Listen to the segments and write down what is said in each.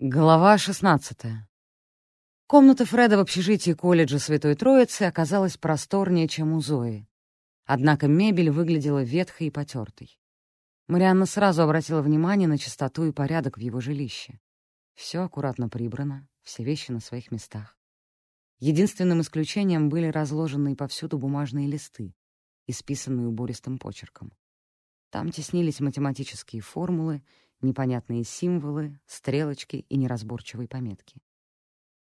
Глава 16. Комната Фреда в общежитии колледжа Святой Троицы оказалась просторнее, чем у Зои. Однако мебель выглядела ветхой и потертой. Марианна сразу обратила внимание на чистоту и порядок в его жилище. Все аккуратно прибрано, все вещи на своих местах. Единственным исключением были разложенные повсюду бумажные листы, исписанные убористым почерком. Там теснились математические формулы — непонятные символы, стрелочки и неразборчивые пометки.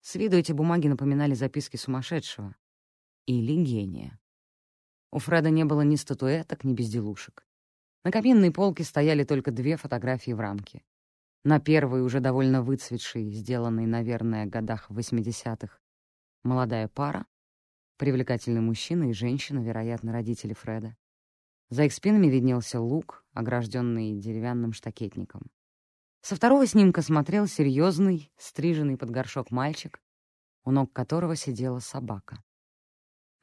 С виду эти бумаги напоминали записки сумасшедшего или гения. У Фреда не было ни статуэток, ни безделушек. На каминной полке стояли только две фотографии в рамке. На первой, уже довольно выцветшей, сделанной, наверное, годах 80-х, молодая пара, привлекательный мужчина и женщина, вероятно, родители Фреда. За их спинами виднелся луг, огражденный деревянным штакетником. Со второго снимка смотрел серьезный, стриженный под горшок мальчик, у ног которого сидела собака.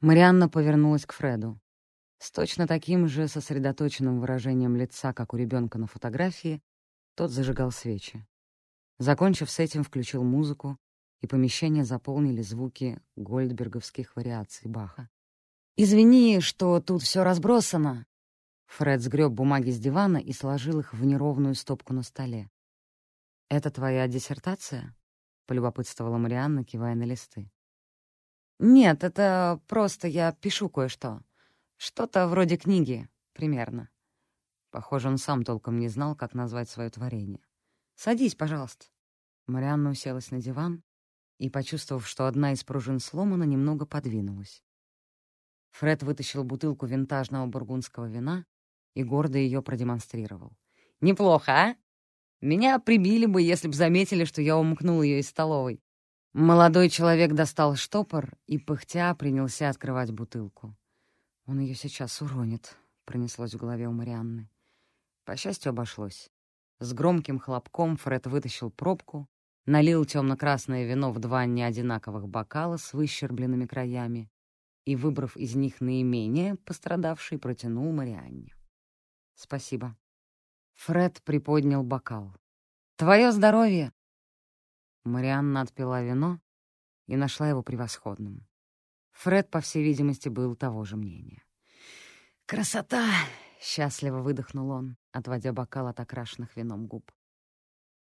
Марианна повернулась к Фреду. С точно таким же сосредоточенным выражением лица, как у ребенка на фотографии, тот зажигал свечи. Закончив с этим, включил музыку, и помещение заполнили звуки гольдберговских вариаций Баха. «Извини, что тут все разбросано», Фред сгреб бумаги с дивана и сложил их в неровную стопку на столе. «Это твоя диссертация?» — полюбопытствовала Марианна, кивая на листы. «Нет, это просто я пишу кое-что. Что-то вроде книги, примерно». Похоже, он сам толком не знал, как назвать свое творение. «Садись, пожалуйста». Марианна уселась на диван и, почувствовав, что одна из пружин сломана, немного подвинулась. Фред вытащил бутылку винтажного бургундского вина и гордо ее продемонстрировал. «Неплохо, а? Меня прибили бы, если б заметили, что я умкнул ее из столовой». Молодой человек достал штопор и, пыхтя, принялся открывать бутылку. «Он ее сейчас уронит», — пронеслось в голове у Марианны. По счастью, обошлось. С громким хлопком Фред вытащил пробку, налил темно-красное вино в два неодинаковых бокала с выщербленными краями и, выбрав из них наименее пострадавший, протянул Марианне. «Спасибо». Фред приподнял бокал. «Твое здоровье!» Марианна отпила вино и нашла его превосходным. Фред, по всей видимости, был того же мнения. «Красота!» — счастливо выдохнул он, отводя бокал от окрашенных вином губ.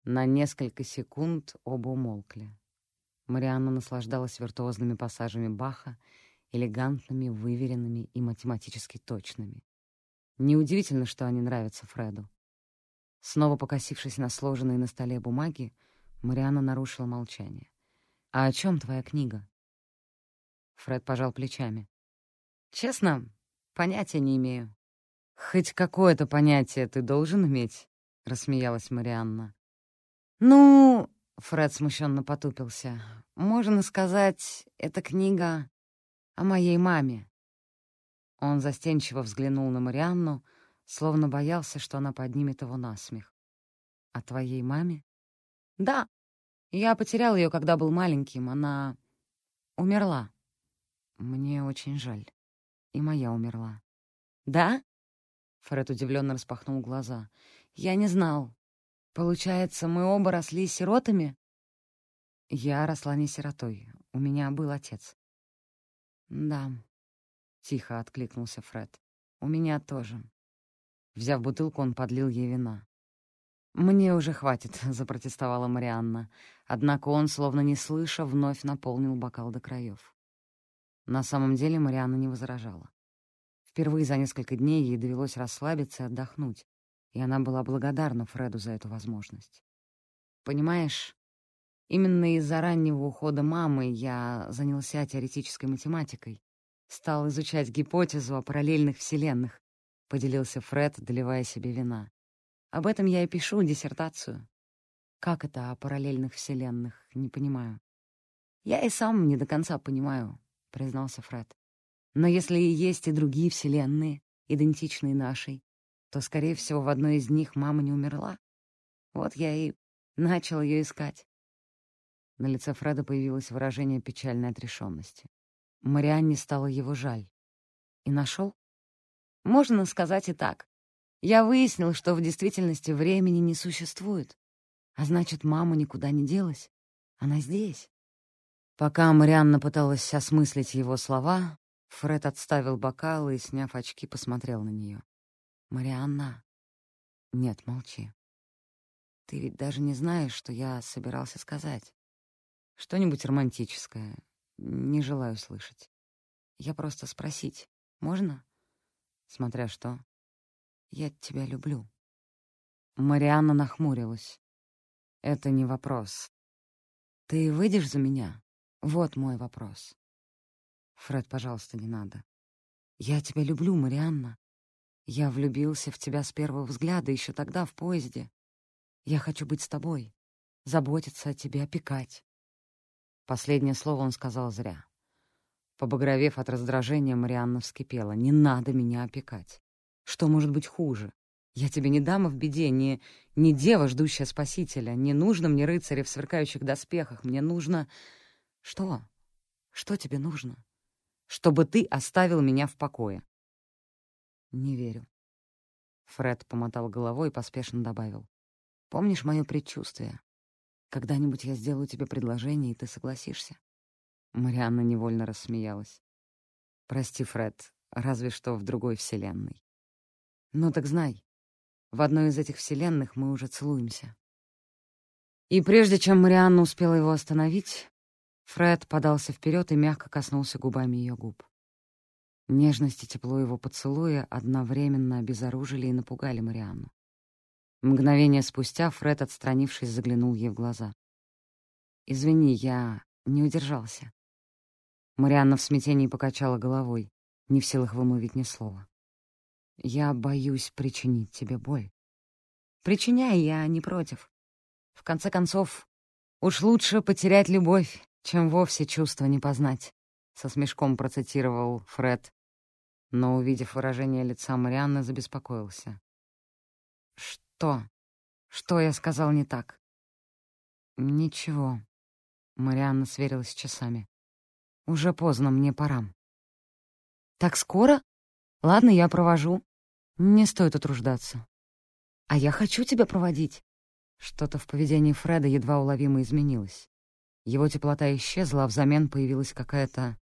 На несколько секунд оба умолкли. Марианна наслаждалась виртуозными пассажами Баха, элегантными, выверенными и математически точными. Неудивительно, что они нравятся Фреду. Снова покосившись на сложенные на столе бумаги, Марианна нарушила молчание. «А о чем твоя книга?» Фред пожал плечами. «Честно, понятия не имею». «Хоть какое-то понятие ты должен иметь», — рассмеялась Марианна. «Ну...» — Фред смущенно потупился. «Можно сказать, эта книга о моей маме». Он застенчиво взглянул на Марианну, словно боялся, что она поднимет его на смех. «О твоей маме?» «Да. Я потерял ее, когда был маленьким. Она умерла. Мне очень жаль. И моя умерла». «Да?» Фред удивленно распахнул глаза. «Я не знал. Получается, мы оба росли сиротами?» «Я росла не сиротой. У меня был отец». «Да», — тихо откликнулся Фред. «У меня тоже». Взяв бутылку, он подлил ей вина. «Мне уже хватит», — запротестовала Марианна. Однако он, словно не слыша, вновь наполнил бокал до краев. На самом деле Марианна не возражала. Впервые за несколько дней ей довелось расслабиться и отдохнуть, и она была благодарна Фреду за эту возможность. «Понимаешь, именно из-за раннего ухода мамы я занялся теоретической математикой стал изучать гипотезу о параллельных вселенных», — поделился Фред, доливая себе вина. «Об этом я и пишу диссертацию». «Как это о параллельных вселенных? Не понимаю». «Я и сам не до конца понимаю», — признался Фред. «Но если и есть и другие вселенные, идентичные нашей, то, скорее всего, в одной из них мама не умерла. Вот я и начал ее искать». На лице Фреда появилось выражение печальной отрешенности. Марианне стало его жаль. И нашел? Можно сказать и так. Я выяснил, что в действительности времени не существует. А значит, мама никуда не делась. Она здесь. Пока Марианна пыталась осмыслить его слова, Фред отставил бокалы и, сняв очки, посмотрел на нее. «Марианна!» «Нет, молчи. Ты ведь даже не знаешь, что я собирался сказать. Что-нибудь романтическое. Не желаю слышать. Я просто спросить. Можно? Смотря что. Я тебя люблю». Марианна нахмурилась. «Это не вопрос. Ты выйдешь за меня? Вот мой вопрос». «Фред, пожалуйста, не надо. Я тебя люблю, Марианна. Я влюбился в тебя с первого взгляда еще тогда в поезде. Я хочу быть с тобой, заботиться о тебе, опекать». Последнее слово он сказал зря. Побагровев от раздражения, Марианна вскипела. «Не надо меня опекать. Что может быть хуже? Я тебе не дама в беде, не, не дева, ждущая спасителя. Не нужно мне рыцаря в сверкающих доспехах. Мне нужно... Что? Что тебе нужно? Чтобы ты оставил меня в покое. Не верю. Фред помотал головой и поспешно добавил. Помнишь мое предчувствие? Когда-нибудь я сделаю тебе предложение, и ты согласишься? Марианна невольно рассмеялась. Прости, Фред, разве что в другой вселенной. Ну так знай, в одной из этих вселенных мы уже целуемся. И прежде чем Марианна успела его остановить, Фред подался вперед и мягко коснулся губами ее губ. Нежность и тепло его поцелуя одновременно обезоружили и напугали Марианну. Мгновение спустя Фред, отстранившись, заглянул ей в глаза. «Извини, я не удержался». Марианна в смятении покачала головой, не в силах вымолвить ни слова. Я боюсь причинить тебе боль. Причиняй, я не против. В конце концов, уж лучше потерять любовь, чем вовсе чувства не познать, — со смешком процитировал Фред, но, увидев выражение лица Марианны, забеспокоился. «Что? Что я сказал не так?» «Ничего», — Марианна сверилась с часами. «Уже поздно, мне пора». «Так скоро?» Ладно, я провожу. Не стоит утруждаться. А я хочу тебя проводить. Что-то в поведении Фреда едва уловимо изменилось. Его теплота исчезла, а взамен появилась какая-то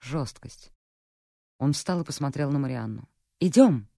жесткость. Он встал и посмотрел на Марианну. «Идем!»